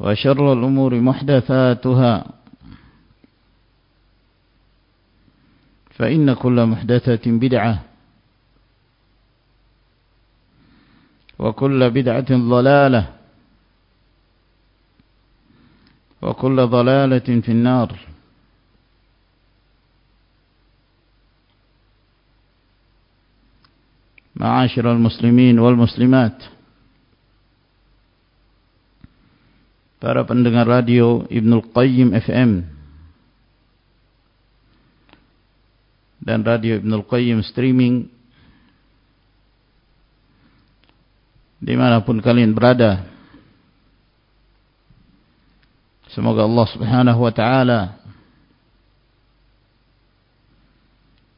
وشر الأمور محدثاتها. فإن كل محدثة بدعة. وكل بدعة ضلالة. وكل ضلالة في النار. معاشر المسلمين والمسلمات. Para pendengar radio Ibnul Qayyim FM dan radio Ibnul Qayyim streaming. Dimanapun kalian berada. Semoga Allah subhanahu wa ta'ala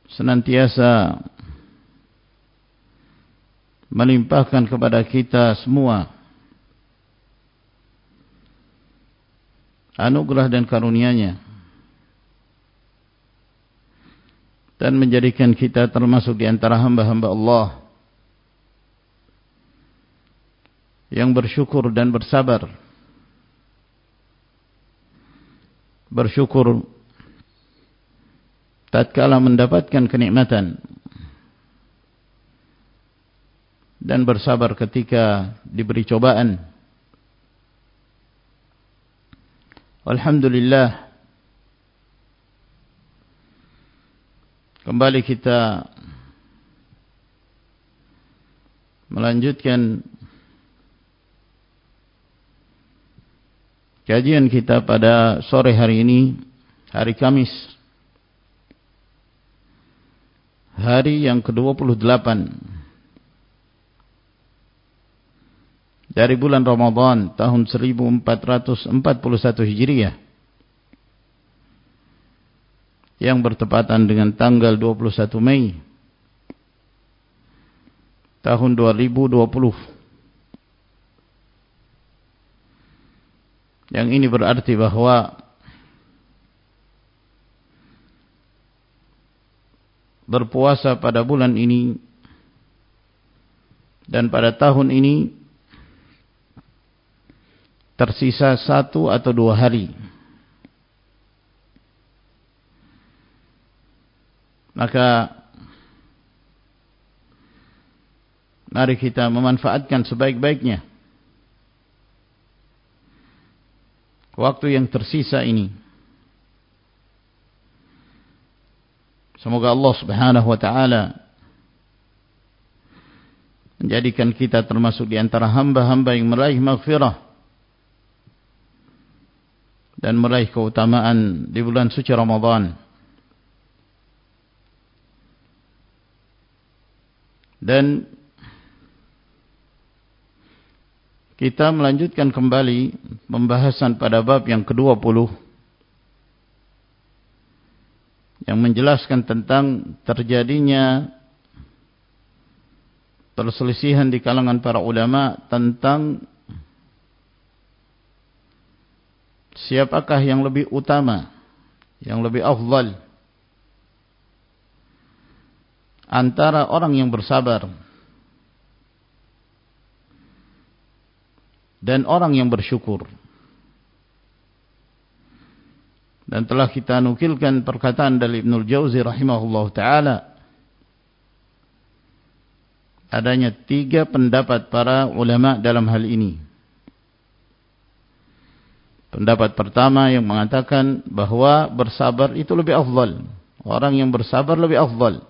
senantiasa melimpahkan kepada kita semua anugerah dan karunia-Nya. Dan menjadikan kita termasuk di antara hamba-hamba Allah yang bersyukur dan bersabar. Bersyukur tatkala mendapatkan kenikmatan. Dan bersabar ketika diberi cobaan Alhamdulillah. Kembali kita Melanjutkan Kajian kita pada sore hari ini Hari Kamis Hari yang ke-28 dari bulan Ramadan tahun 1441 Hijriah yang bertepatan dengan tanggal 21 Mei tahun 2020 yang ini berarti bahwa berpuasa pada bulan ini dan pada tahun ini tersisa satu atau dua hari. Maka mari kita memanfaatkan sebaik-baiknya waktu yang tersisa ini. Semoga Allah Subhanahu wa taala menjadikan kita termasuk di antara hamba-hamba yang meraih maghfirah dan meraih keutamaan di bulan suci Ramadan. Dan kita melanjutkan kembali pembahasan pada bab yang ke-20 yang menjelaskan tentang terjadinya perselisihan di kalangan para ulama tentang siapakah yang lebih utama, yang lebih afdal antara orang yang bersabar dan orang yang bersyukur. Dan telah kita nukilkan perkataan dari Ibnul Jauzi rahimahullah ta'ala. Adanya tiga pendapat para ulama dalam hal ini. Pendapat pertama yang mengatakan bahawa bersabar itu lebih afdal. Orang yang bersabar lebih afdal.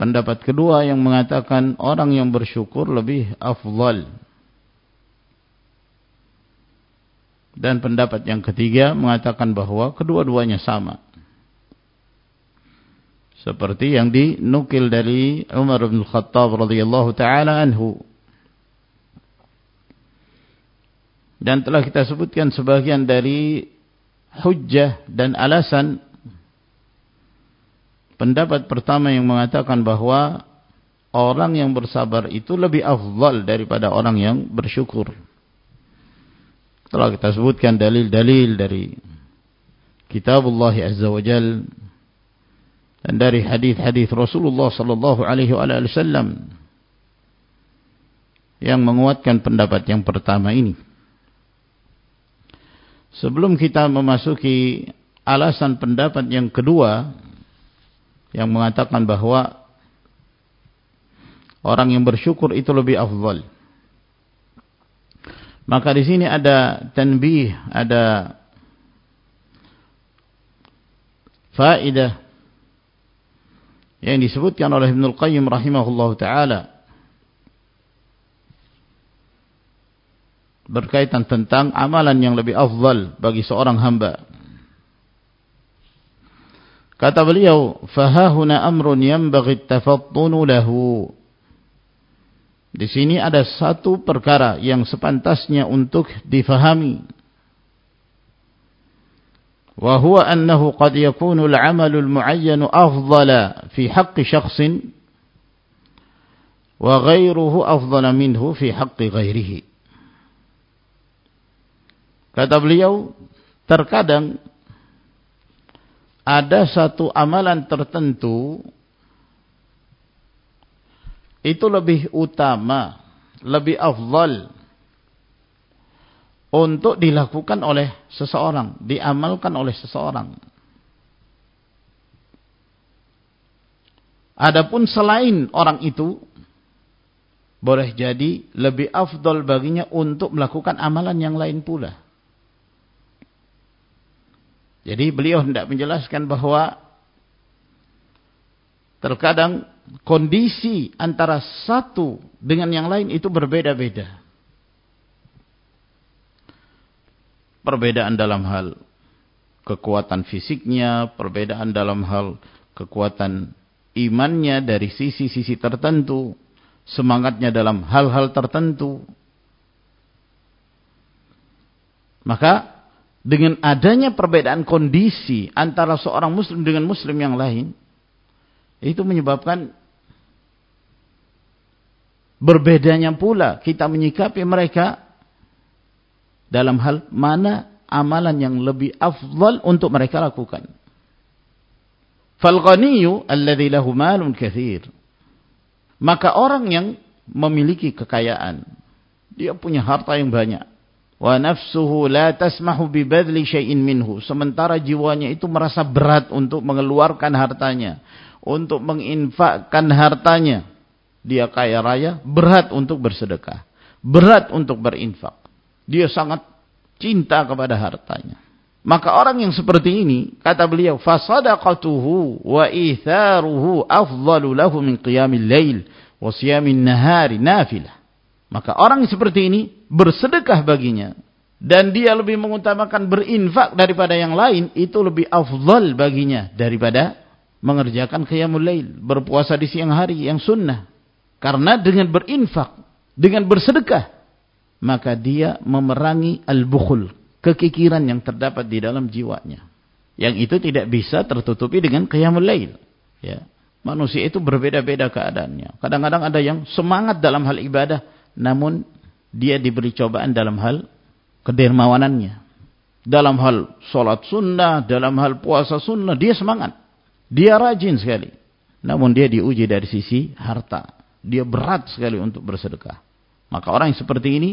Pendapat kedua yang mengatakan orang yang bersyukur lebih afdal. Dan pendapat yang ketiga mengatakan bahawa kedua-duanya sama. Seperti yang dinukil dari Umar bin Khattab radhiyallahu taala anhu. Dan telah kita sebutkan sebagian dari hujjah dan alasan pendapat pertama yang mengatakan bahawa orang yang bersabar itu lebih afdal daripada orang yang bersyukur. Telah kita sebutkan dalil-dalil dari kitabullah azza wa jal dan dari hadis-hadis Rasulullah sallallahu alaihi wasallam yang menguatkan pendapat yang pertama ini. Sebelum kita memasuki alasan pendapat yang kedua yang mengatakan bahawa orang yang bersyukur itu lebih afdal. Maka di sini ada tanbih, ada faedah yang disebutkan oleh Ibnu Qayyim rahimahullah taala berkaitan tentang amalan yang lebih afdal bagi seorang hamba. Kata beliau, "Fahahuna amrun yanbaghi at-tafattunu lahu." Di sini ada satu perkara yang sepantasnya untuk difahami. Wa huwa annahu qad yakunu al-'amalu al-mu'ayyan afdala fi haqqi shakhsin wa ghayruhu afdala minhu fi haqqi ghayrihi. Kata beliau, terkadang ada satu amalan tertentu itu lebih utama, lebih afdal untuk dilakukan oleh seseorang, diamalkan oleh seseorang. Adapun selain orang itu boleh jadi lebih afdal baginya untuk melakukan amalan yang lain pula. Jadi beliau hendak menjelaskan bahawa terkadang kondisi antara satu dengan yang lain itu berbeda-beda. Perbedaan dalam hal kekuatan fisiknya, perbedaan dalam hal kekuatan imannya dari sisi-sisi tertentu, semangatnya dalam hal-hal tertentu. Maka dengan adanya perbedaan kondisi antara seorang muslim dengan muslim yang lain itu menyebabkan berbedanya pula kita menyikapi mereka dalam hal mana amalan yang lebih afdal untuk mereka lakukan. Fal alladhi lahu malun. Maka orang yang memiliki kekayaan, dia punya harta yang banyak wa nafsuhu la tasmahu bi badli syai'in minhu. Sementara jiwanya itu merasa berat untuk mengeluarkan hartanya untuk menginfakkan hartanya. Dia kaya raya berat untuk bersedekah berat untuk berinfak. Dia sangat cinta kepada hartanya. Maka orang yang seperti ini kata beliau fasadaqatuhu wa itharuhu afdalu lahu min qiyamil lail wa siyamin nahari nafilah maka orang seperti ini bersedekah baginya dan dia lebih mengutamakan berinfak daripada yang lain itu lebih afdal baginya daripada mengerjakan qiyamul lail, berpuasa di siang hari yang sunnah. Karena dengan berinfak, dengan bersedekah, maka dia memerangi al-bukhul, kekikiran yang terdapat di dalam jiwanya. Yang itu tidak bisa tertutupi dengan qiyamul lail. Ya. Manusia itu berbeda-beda keadaannya. Kadang-kadang ada yang semangat dalam hal ibadah, namun dia diberi cobaan dalam hal kedermawanannya. Dalam hal sholat sunnah, dalam hal puasa sunnah, dia semangat. Dia rajin sekali. Namun dia diuji dari sisi harta. Dia berat sekali untuk bersedekah. Maka orang yang seperti ini,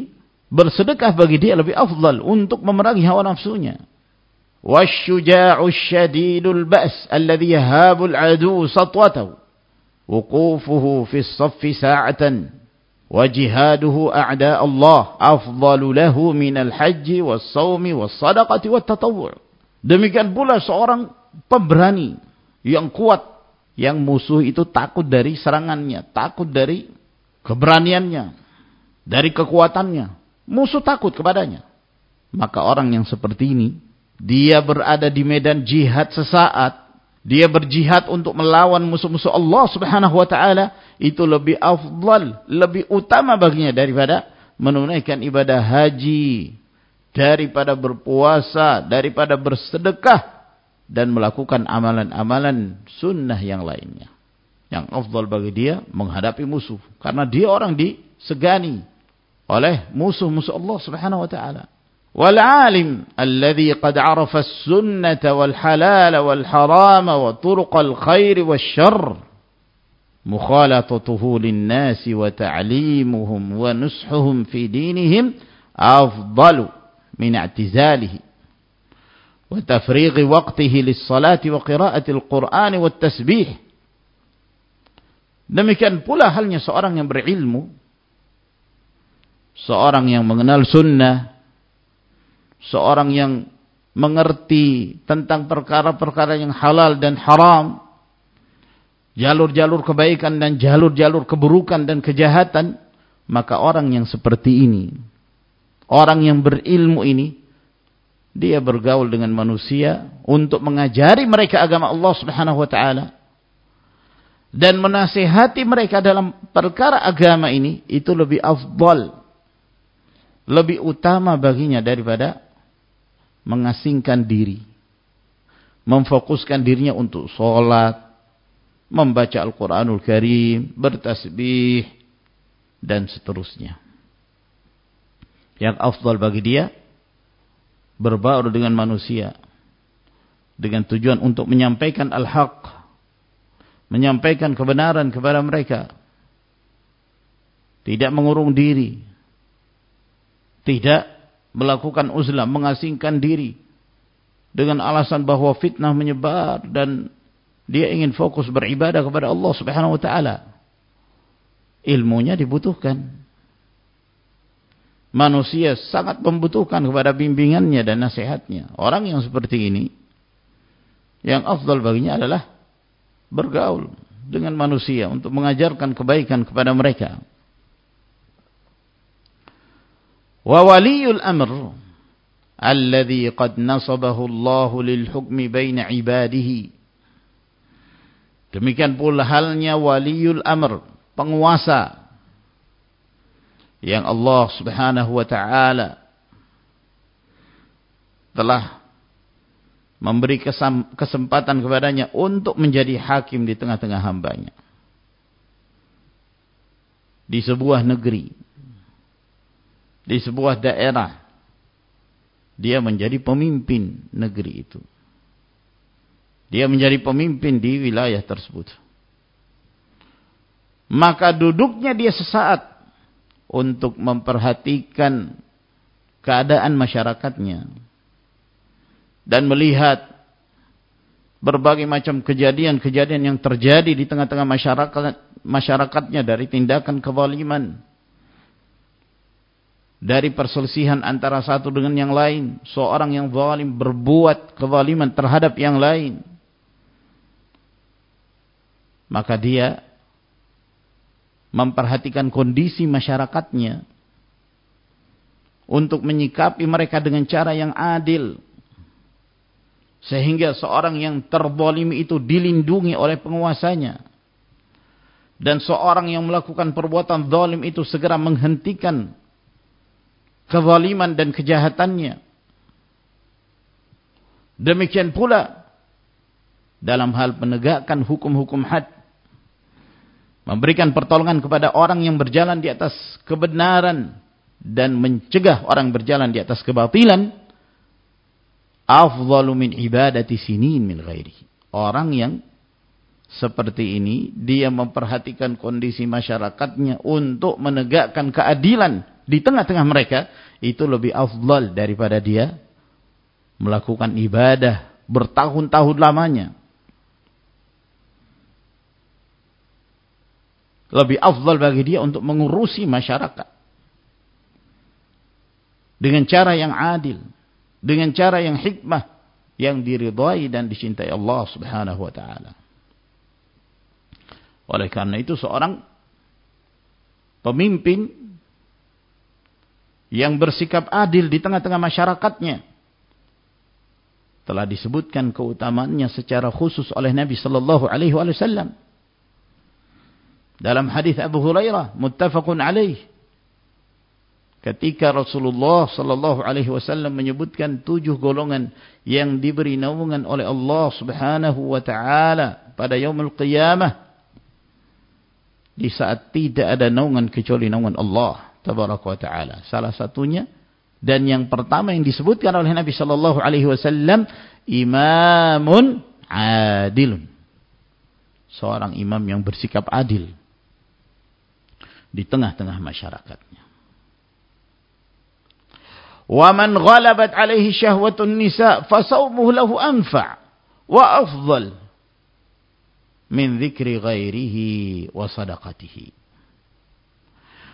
bersedekah bagi dia lebih afdal untuk memerangi hawa nafsunya. وَالشُّجَاعُ الشَّدِيدُ الْبَأْسِ الَّذِي يَهَابُ الْعَدُوُ سَطْوَتَهُ وُقُوفُهُ فِي الصَّفِّ سَاعَةً وجهاده أعداء الله أفضل له من الحج والصوم والصدقة والتطوع demikian pula seorang pemberani yang kuat yang musuh itu takut dari serangannya takut dari keberaniannya dari kekuatannya musuh takut kepadanya maka orang yang seperti ini dia berada di medan jihad sesaat dia berjihad untuk melawan musuh-musuh Allah Subhanahu wa taala itu lebih afdal, lebih utama baginya daripada menunaikan ibadah haji, daripada berpuasa, daripada bersedekah dan melakukan amalan-amalan sunnah yang lainnya. Yang afdal bagi dia menghadapi musuh karena dia orang disegani oleh musuh-musuh Allah Subhanahu wa taala. والعالم الذي قد عرف السنة والحلال والحرام وطرق الخير والشر مخالطته للناس وتعليمهم ونصحهم في دينهم أفضل من اعتزاله وتفريغ وقته للصلاة وقراءة القرآن والتسبيح. Demikian pula halnya seorang yang berilmu seorang yang mengenal sunnah seorang yang mengerti tentang perkara-perkara yang halal dan haram, jalur-jalur kebaikan dan jalur-jalur keburukan dan kejahatan, maka orang yang seperti ini, orang yang berilmu ini, dia bergaul dengan manusia untuk mengajari mereka agama Allah Subhanahu wa taala dan menasihati mereka dalam perkara agama ini itu lebih afdal lebih utama baginya daripada mengasingkan diri. Memfokuskan dirinya untuk sholat, membaca Al-Quranul Karim, bertasbih, dan seterusnya. Yang afdal bagi dia, berbaur dengan manusia. Dengan tujuan untuk menyampaikan al-haq. Menyampaikan kebenaran kepada mereka. Tidak mengurung diri. Tidak melakukan uzlah, mengasingkan diri dengan alasan bahwa fitnah menyebar dan dia ingin fokus beribadah kepada Allah Subhanahu wa taala. Ilmunya dibutuhkan. Manusia sangat membutuhkan kepada bimbingannya dan nasihatnya. Orang yang seperti ini yang afdal baginya adalah bergaul dengan manusia untuk mengajarkan kebaikan kepada mereka wa waliyul amr alladhi qad nasabahu للحكم lil hukmi baina demikian pula halnya waliyul amr penguasa yang Allah Subhanahu wa taala telah memberi kesempatan kepadanya untuk menjadi hakim di tengah-tengah hambanya. Di sebuah negeri di sebuah daerah dia menjadi pemimpin negeri itu. Dia menjadi pemimpin di wilayah tersebut. Maka duduknya dia sesaat untuk memperhatikan keadaan masyarakatnya dan melihat berbagai macam kejadian-kejadian yang terjadi di tengah-tengah masyarakat masyarakatnya dari tindakan kezaliman dari perselisihan antara satu dengan yang lain. Seorang yang zalim berbuat kezaliman terhadap yang lain. Maka dia memperhatikan kondisi masyarakatnya untuk menyikapi mereka dengan cara yang adil. Sehingga seorang yang terbolimi itu dilindungi oleh penguasanya. Dan seorang yang melakukan perbuatan zalim itu segera menghentikan kezaliman dan kejahatannya. Demikian pula dalam hal penegakkan hukum-hukum had. Memberikan pertolongan kepada orang yang berjalan di atas kebenaran. Dan mencegah orang berjalan di atas kebatilan afdalu min ibadati sinin min ghairihi. Orang yang seperti ini, dia memperhatikan kondisi masyarakatnya untuk menegakkan keadilan di tengah-tengah mereka, itu lebih afdal daripada dia melakukan ibadah bertahun-tahun lamanya. Lebih afdal bagi dia untuk mengurusi masyarakat. Dengan cara yang adil dengan cara yang hikmah yang diridhai dan dicintai Allah Subhanahu wa taala. Oleh karena itu seorang pemimpin yang bersikap adil di tengah-tengah masyarakatnya. Telah disebutkan keutamaannya secara khusus oleh Nabi sallallahu alaihi wasallam. Dalam hadis Abu Hurairah muttafaqun alaih. Ketika Rasulullah sallallahu alaihi wasallam menyebutkan tujuh golongan yang diberi naungan oleh Allah Subhanahu wa taala pada yaumul qiyamah di saat tidak ada naungan kecuali naungan Allah tabaraka wa taala. Salah satunya dan yang pertama yang disebutkan oleh Nabi Shallallahu alaihi wasallam imamun adilun. Seorang imam yang bersikap adil di tengah-tengah masyarakatnya. Wa man ghalabat alaihi syahwatun nisa fasawmuhu lahu anfa' wa afdal min dzikri ghairihi wa sadaqatihi.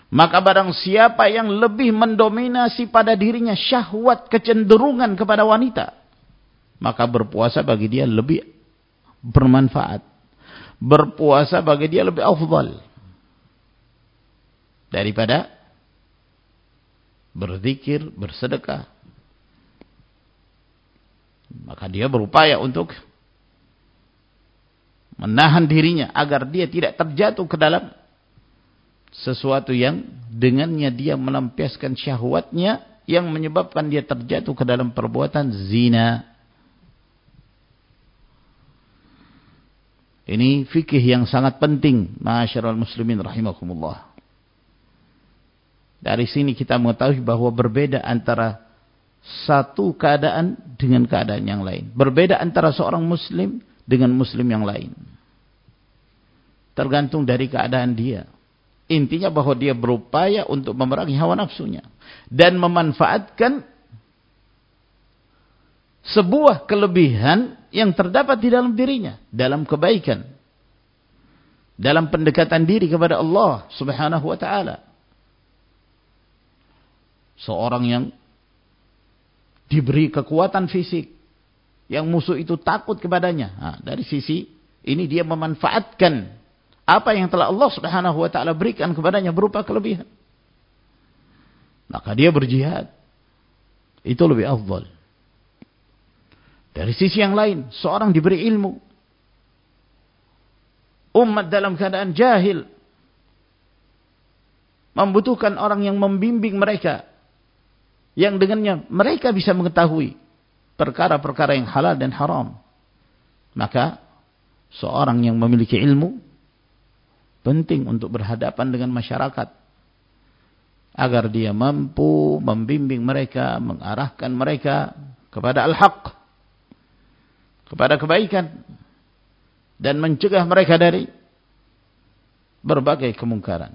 Maka barang siapa yang lebih mendominasi pada dirinya syahwat kecenderungan kepada wanita. Maka berpuasa bagi dia lebih bermanfaat. Berpuasa bagi dia lebih afdal. Daripada berzikir, bersedekah. Maka dia berupaya untuk menahan dirinya agar dia tidak terjatuh ke dalam sesuatu yang dengannya dia melampiaskan syahwatnya yang menyebabkan dia terjatuh ke dalam perbuatan zina. Ini fikih yang sangat penting, masyarakat muslimin rahimakumullah. Dari sini kita mengetahui bahwa berbeda antara satu keadaan dengan keadaan yang lain. Berbeda antara seorang muslim dengan muslim yang lain. Tergantung dari keadaan dia. Intinya bahwa dia berupaya untuk memerangi hawa nafsunya. Dan memanfaatkan sebuah kelebihan yang terdapat di dalam dirinya. Dalam kebaikan. Dalam pendekatan diri kepada Allah subhanahu wa ta'ala seorang yang diberi kekuatan fisik yang musuh itu takut kepadanya. Nah, dari sisi ini dia memanfaatkan apa yang telah Allah Subhanahu wa taala berikan kepadanya berupa kelebihan. Maka dia berjihad. Itu lebih afdal. Dari sisi yang lain, seorang diberi ilmu. Umat dalam keadaan jahil membutuhkan orang yang membimbing mereka yang dengannya mereka bisa mengetahui perkara-perkara yang halal dan haram. Maka seorang yang memiliki ilmu penting untuk berhadapan dengan masyarakat agar dia mampu membimbing mereka, mengarahkan mereka kepada al-haq, kepada kebaikan dan mencegah mereka dari berbagai kemungkaran.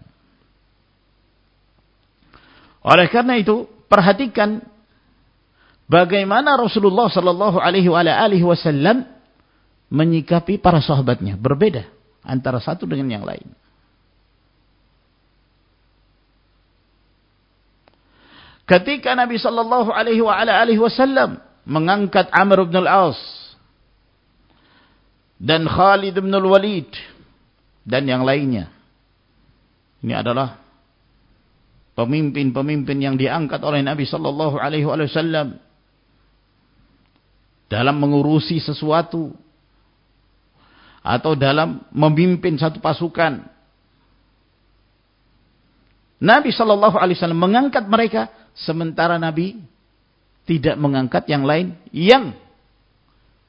Oleh karena itu, perhatikan bagaimana Rasulullah sallallahu alaihi wasallam menyikapi para sahabatnya berbeda antara satu dengan yang lain. Ketika Nabi sallallahu alaihi wasallam mengangkat Amr bin al-As dan Khalid bin al-Walid dan yang lainnya. Ini adalah pemimpin-pemimpin yang diangkat oleh Nabi sallallahu alaihi wasallam dalam mengurusi sesuatu atau dalam memimpin satu pasukan. Nabi sallallahu alaihi wasallam mengangkat mereka sementara Nabi tidak mengangkat yang lain yang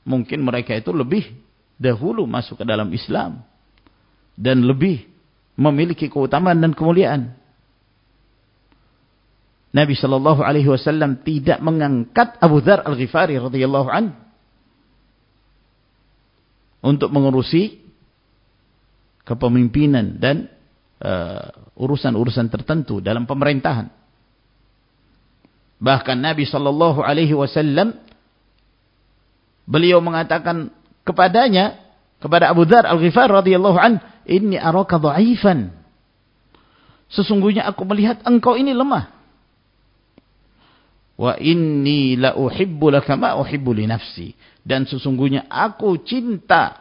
mungkin mereka itu lebih dahulu masuk ke dalam Islam dan lebih memiliki keutamaan dan kemuliaan. Nabi sallallahu alaihi wasallam tidak mengangkat Abu Dzar Al-Ghifari radhiyallahu an untuk mengurusi kepemimpinan dan uh, urusan-urusan uh, tertentu dalam pemerintahan. Bahkan Nabi sallallahu alaihi wasallam beliau mengatakan kepadanya kepada Abu Dzar Al-Ghifari radhiyallahu an, "Inni araka dha'ifan." Sesungguhnya aku melihat engkau ini lemah. Wa inni la uhibbu laka ma uhibbu li nafsi. Dan sesungguhnya aku cinta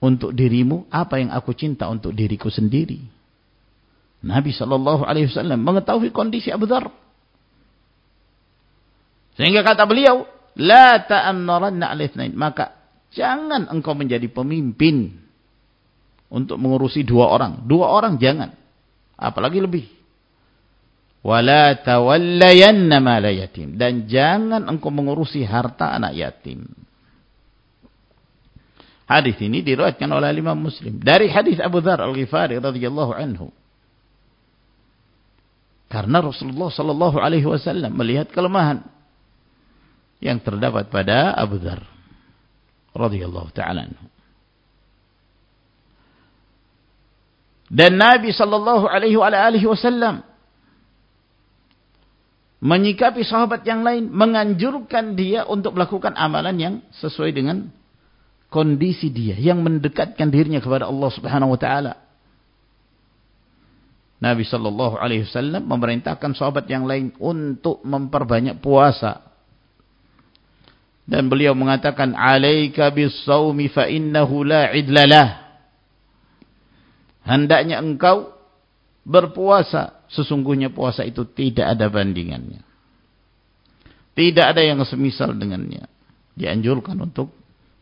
untuk dirimu apa yang aku cinta untuk diriku sendiri. Nabi sallallahu alaihi wasallam mengetahui kondisi Abu Dzar. Sehingga kata beliau, la ta'ammaranna 'ala Maka jangan engkau menjadi pemimpin untuk mengurusi dua orang. Dua orang jangan. Apalagi lebih wala tawallayanna mala yatim dan jangan engkau mengurusi harta anak yatim. Hadis ini diriwayatkan oleh Imam Muslim dari hadis Abu Dzar Al-Ghifari radhiyallahu anhu. Karena Rasulullah sallallahu alaihi wasallam melihat kelemahan yang terdapat pada Abu Dzar radhiyallahu taala. Dan Nabi sallallahu alaihi wasallam menyikapi sahabat yang lain, menganjurkan dia untuk melakukan amalan yang sesuai dengan kondisi dia, yang mendekatkan dirinya kepada Allah Subhanahu wa taala. Nabi sallallahu alaihi wasallam memerintahkan sahabat yang lain untuk memperbanyak puasa. Dan beliau mengatakan, "Alaika bis-shaumi fa innahu la idlalah." Hendaknya engkau berpuasa sesungguhnya puasa itu tidak ada bandingannya. Tidak ada yang semisal dengannya. Dianjurkan untuk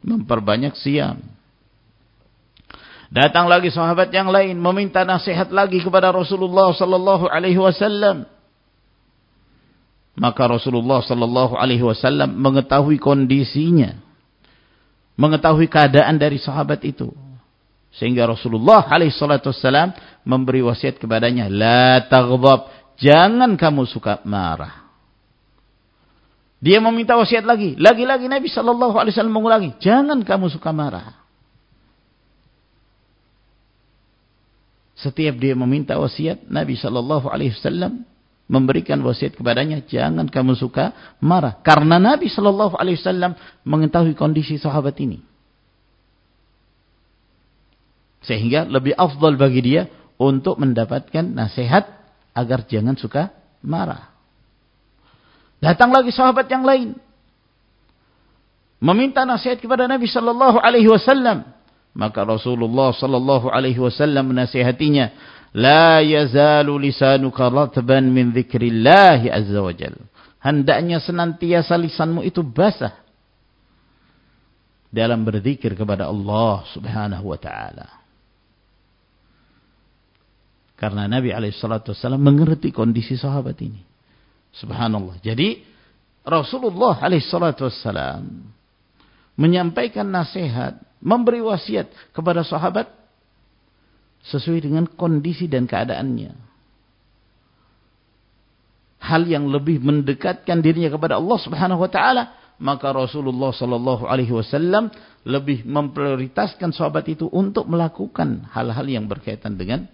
memperbanyak siam. Datang lagi sahabat yang lain meminta nasihat lagi kepada Rasulullah sallallahu alaihi wasallam. Maka Rasulullah sallallahu alaihi wasallam mengetahui kondisinya. Mengetahui keadaan dari sahabat itu. Sehingga Rasulullah alaihi salatu wasallam memberi wasiat kepadanya, la taghdab, jangan kamu suka marah. Dia meminta wasiat lagi, lagi-lagi Nabi sallallahu alaihi wasallam mengulangi, jangan kamu suka marah. Setiap dia meminta wasiat, Nabi sallallahu alaihi wasallam memberikan wasiat kepadanya, jangan kamu suka marah. Karena Nabi sallallahu alaihi wasallam mengetahui kondisi sahabat ini. Sehingga lebih afdal bagi dia untuk mendapatkan nasihat agar jangan suka marah. Datang lagi sahabat yang lain meminta nasihat kepada Nabi sallallahu alaihi wasallam. Maka Rasulullah sallallahu alaihi wasallam menasihatinya, "La yazalu lisanuka ratban min dzikrillah azza wajal." Hendaknya senantiasa lisanmu itu basah dalam berzikir kepada Allah Subhanahu wa taala. Karena Nabi SAW mengerti kondisi sahabat ini. Subhanallah. Jadi Rasulullah SAW menyampaikan nasihat, memberi wasiat kepada sahabat sesuai dengan kondisi dan keadaannya. Hal yang lebih mendekatkan dirinya kepada Allah Subhanahu wa taala, maka Rasulullah sallallahu alaihi wasallam lebih memprioritaskan sahabat itu untuk melakukan hal-hal yang berkaitan dengan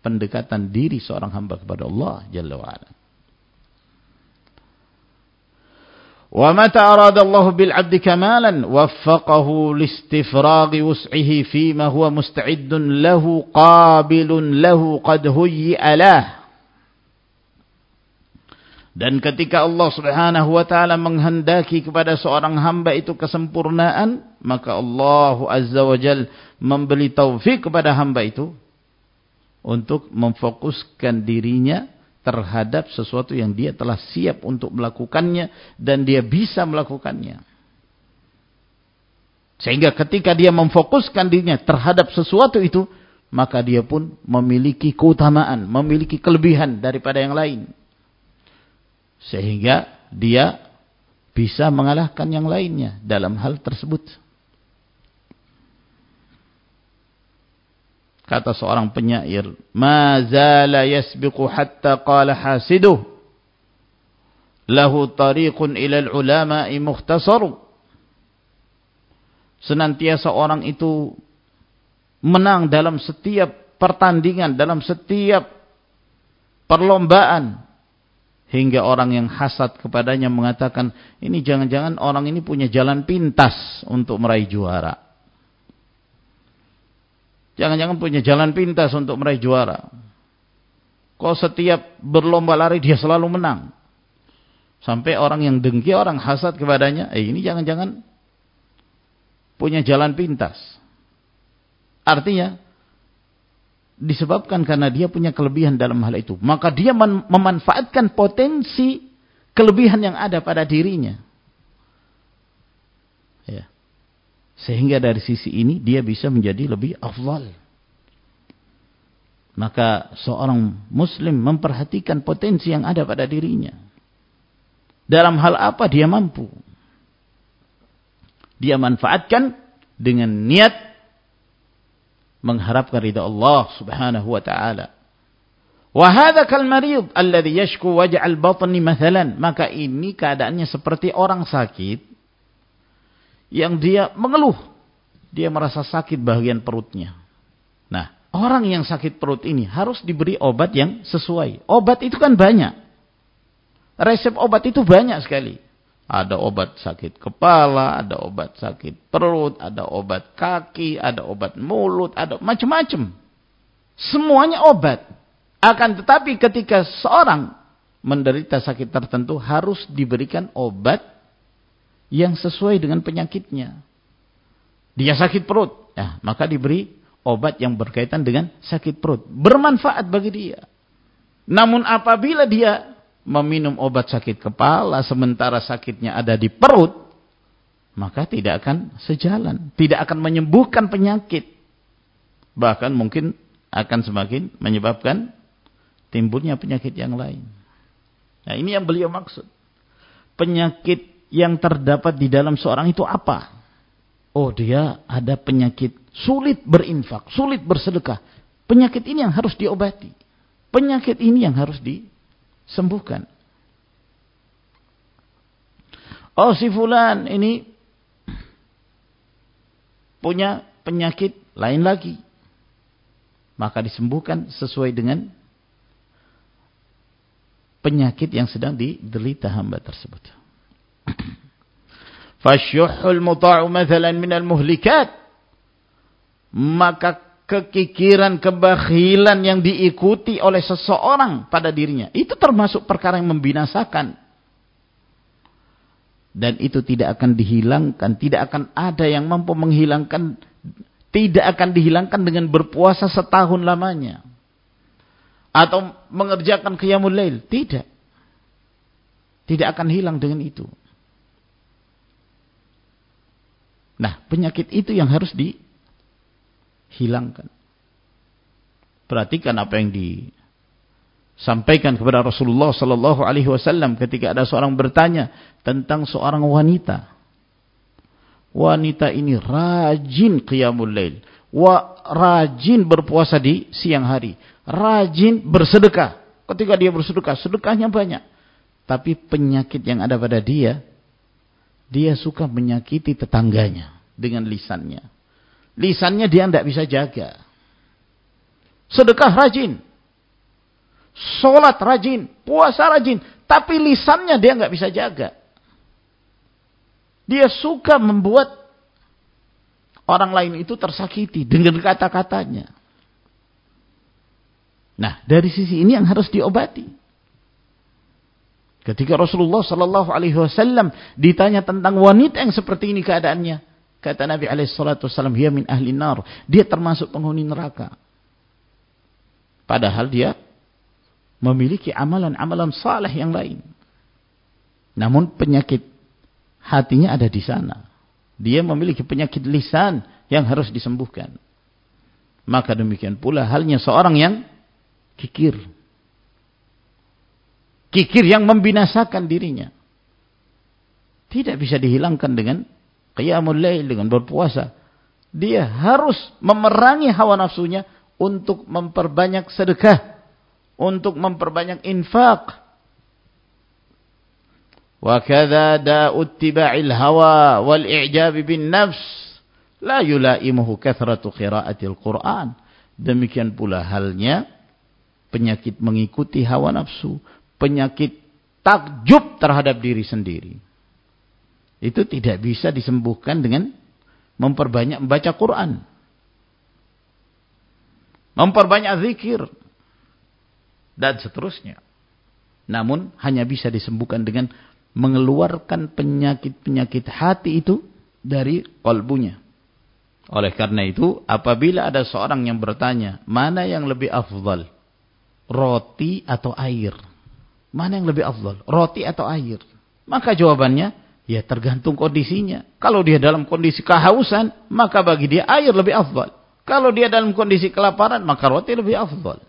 pendekatan diri seorang hamba kepada Allah Jalla wa'ala. Wa mata aradallahu bil abdi kamalan waffaqahu listifraghi wus'ihi fima huwa musta'iddun lahu qabilun lahu qad huyyi'a Dan ketika Allah subhanahu wa ta'ala menghendaki kepada seorang hamba itu kesempurnaan, maka Allah azza wa jal membeli taufik kepada hamba itu untuk memfokuskan dirinya terhadap sesuatu yang dia telah siap untuk melakukannya dan dia bisa melakukannya. Sehingga ketika dia memfokuskan dirinya terhadap sesuatu itu, maka dia pun memiliki keutamaan, memiliki kelebihan daripada yang lain. Sehingga dia bisa mengalahkan yang lainnya dalam hal tersebut. Kata seorang penyair, "Ma zala yasbiqu hatta qala hasiduh. Lahu tariqun ila al-ulama'i mukhtasar." Senantiasa orang itu menang dalam setiap pertandingan, dalam setiap perlombaan hingga orang yang hasad kepadanya mengatakan, "Ini jangan-jangan orang ini punya jalan pintas untuk meraih juara." Jangan-jangan punya jalan pintas untuk meraih juara. Kok setiap berlomba lari dia selalu menang. Sampai orang yang dengki, orang hasad kepadanya, eh ini jangan-jangan punya jalan pintas. Artinya, disebabkan karena dia punya kelebihan dalam hal itu. Maka dia memanfaatkan potensi kelebihan yang ada pada dirinya. Ya. Sehingga dari sisi ini dia bisa menjadi lebih afdal. Maka seorang muslim memperhatikan potensi yang ada pada dirinya. Dalam hal apa dia mampu. Dia manfaatkan dengan niat mengharapkan ridha Allah Subhanahu wa taala. Wa hadza kal marid alladhi yashku waj'al batni mathalan, maka ini keadaannya seperti orang sakit yang dia mengeluh. Dia merasa sakit bagian perutnya. Nah, orang yang sakit perut ini harus diberi obat yang sesuai. Obat itu kan banyak. Resep obat itu banyak sekali. Ada obat sakit kepala, ada obat sakit perut, ada obat kaki, ada obat mulut, ada macam-macam. Semuanya obat. Akan tetapi ketika seorang menderita sakit tertentu harus diberikan obat yang sesuai dengan penyakitnya. Dia sakit perut, ya, maka diberi obat yang berkaitan dengan sakit perut. Bermanfaat bagi dia. Namun apabila dia meminum obat sakit kepala sementara sakitnya ada di perut, maka tidak akan sejalan. Tidak akan menyembuhkan penyakit. Bahkan mungkin akan semakin menyebabkan timbulnya penyakit yang lain. Nah ini yang beliau maksud. Penyakit yang terdapat di dalam seorang itu apa? Oh dia ada penyakit sulit berinfak, sulit bersedekah. Penyakit ini yang harus diobati. Penyakit ini yang harus disembuhkan. Oh si fulan ini punya penyakit lain lagi. Maka disembuhkan sesuai dengan penyakit yang sedang diderita hamba tersebut. Fasyuhul muta'u mathalan minal muhlikat. Maka kekikiran, kebakhilan yang diikuti oleh seseorang pada dirinya. Itu termasuk perkara yang membinasakan. Dan itu tidak akan dihilangkan. Tidak akan ada yang mampu menghilangkan. Tidak akan dihilangkan dengan berpuasa setahun lamanya. Atau mengerjakan qiyamul lail. Tidak. Tidak akan hilang dengan itu. Nah, penyakit itu yang harus dihilangkan. Perhatikan apa yang disampaikan kepada Rasulullah sallallahu alaihi wasallam ketika ada seorang bertanya tentang seorang wanita. Wanita ini rajin qiyamul lail, wa rajin berpuasa di siang hari, rajin bersedekah. Ketika dia bersedekah, sedekahnya banyak. Tapi penyakit yang ada pada dia dia suka menyakiti tetangganya dengan lisannya. Lisannya dia tidak bisa jaga. Sedekah rajin. Sholat rajin. Puasa rajin. Tapi lisannya dia nggak bisa jaga. Dia suka membuat orang lain itu tersakiti dengan kata-katanya. Nah, dari sisi ini yang harus diobati. Ketika Rasulullah Sallallahu Alaihi Wasallam ditanya tentang wanita yang seperti ini keadaannya, kata Nabi Alaihi Wasallam, dia min ahli nar, dia termasuk penghuni neraka. Padahal dia memiliki amalan-amalan saleh yang lain. Namun penyakit hatinya ada di sana. Dia memiliki penyakit lisan yang harus disembuhkan. Maka demikian pula halnya seorang yang kikir. Kikir yang membinasakan dirinya. Tidak bisa dihilangkan dengan qiyamul lail, dengan berpuasa. Dia harus memerangi hawa nafsunya untuk memperbanyak sedekah. Untuk memperbanyak infak. Wa kadza da'u ittiba'il hawa wal i'jab bin nafs la yulaimuhu kathratu qira'atil Qur'an. Demikian pula halnya penyakit mengikuti hawa nafsu, penyakit takjub terhadap diri sendiri. Itu tidak bisa disembuhkan dengan memperbanyak membaca Quran. Memperbanyak zikir. Dan seterusnya. Namun hanya bisa disembuhkan dengan mengeluarkan penyakit-penyakit hati itu dari kolbunya. Oleh karena itu, apabila ada seorang yang bertanya, mana yang lebih afdal? roti atau air? Mana yang lebih afdal? Roti atau air? Maka jawabannya, ya tergantung kondisinya. Kalau dia dalam kondisi kehausan, maka bagi dia air lebih afdal. Kalau dia dalam kondisi kelaparan, maka roti lebih afdal.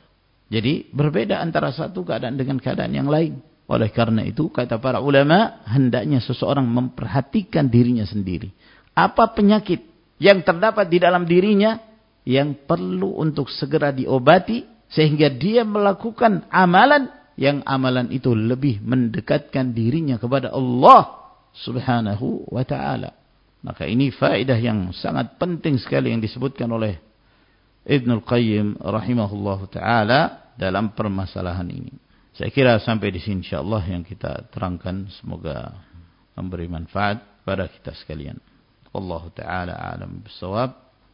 Jadi berbeda antara satu keadaan dengan keadaan yang lain. Oleh karena itu, kata para ulama, hendaknya seseorang memperhatikan dirinya sendiri. Apa penyakit yang terdapat di dalam dirinya yang perlu untuk segera diobati sehingga dia melakukan amalan yang amalan itu lebih mendekatkan dirinya kepada Allah subhanahu wa ta'ala. Maka ini faedah yang sangat penting sekali yang disebutkan oleh Ibn Al-Qayyim rahimahullah ta'ala dalam permasalahan ini. Saya kira sampai di sini insyaAllah yang kita terangkan semoga memberi manfaat pada kita sekalian. Allah ta'ala alam bisawab.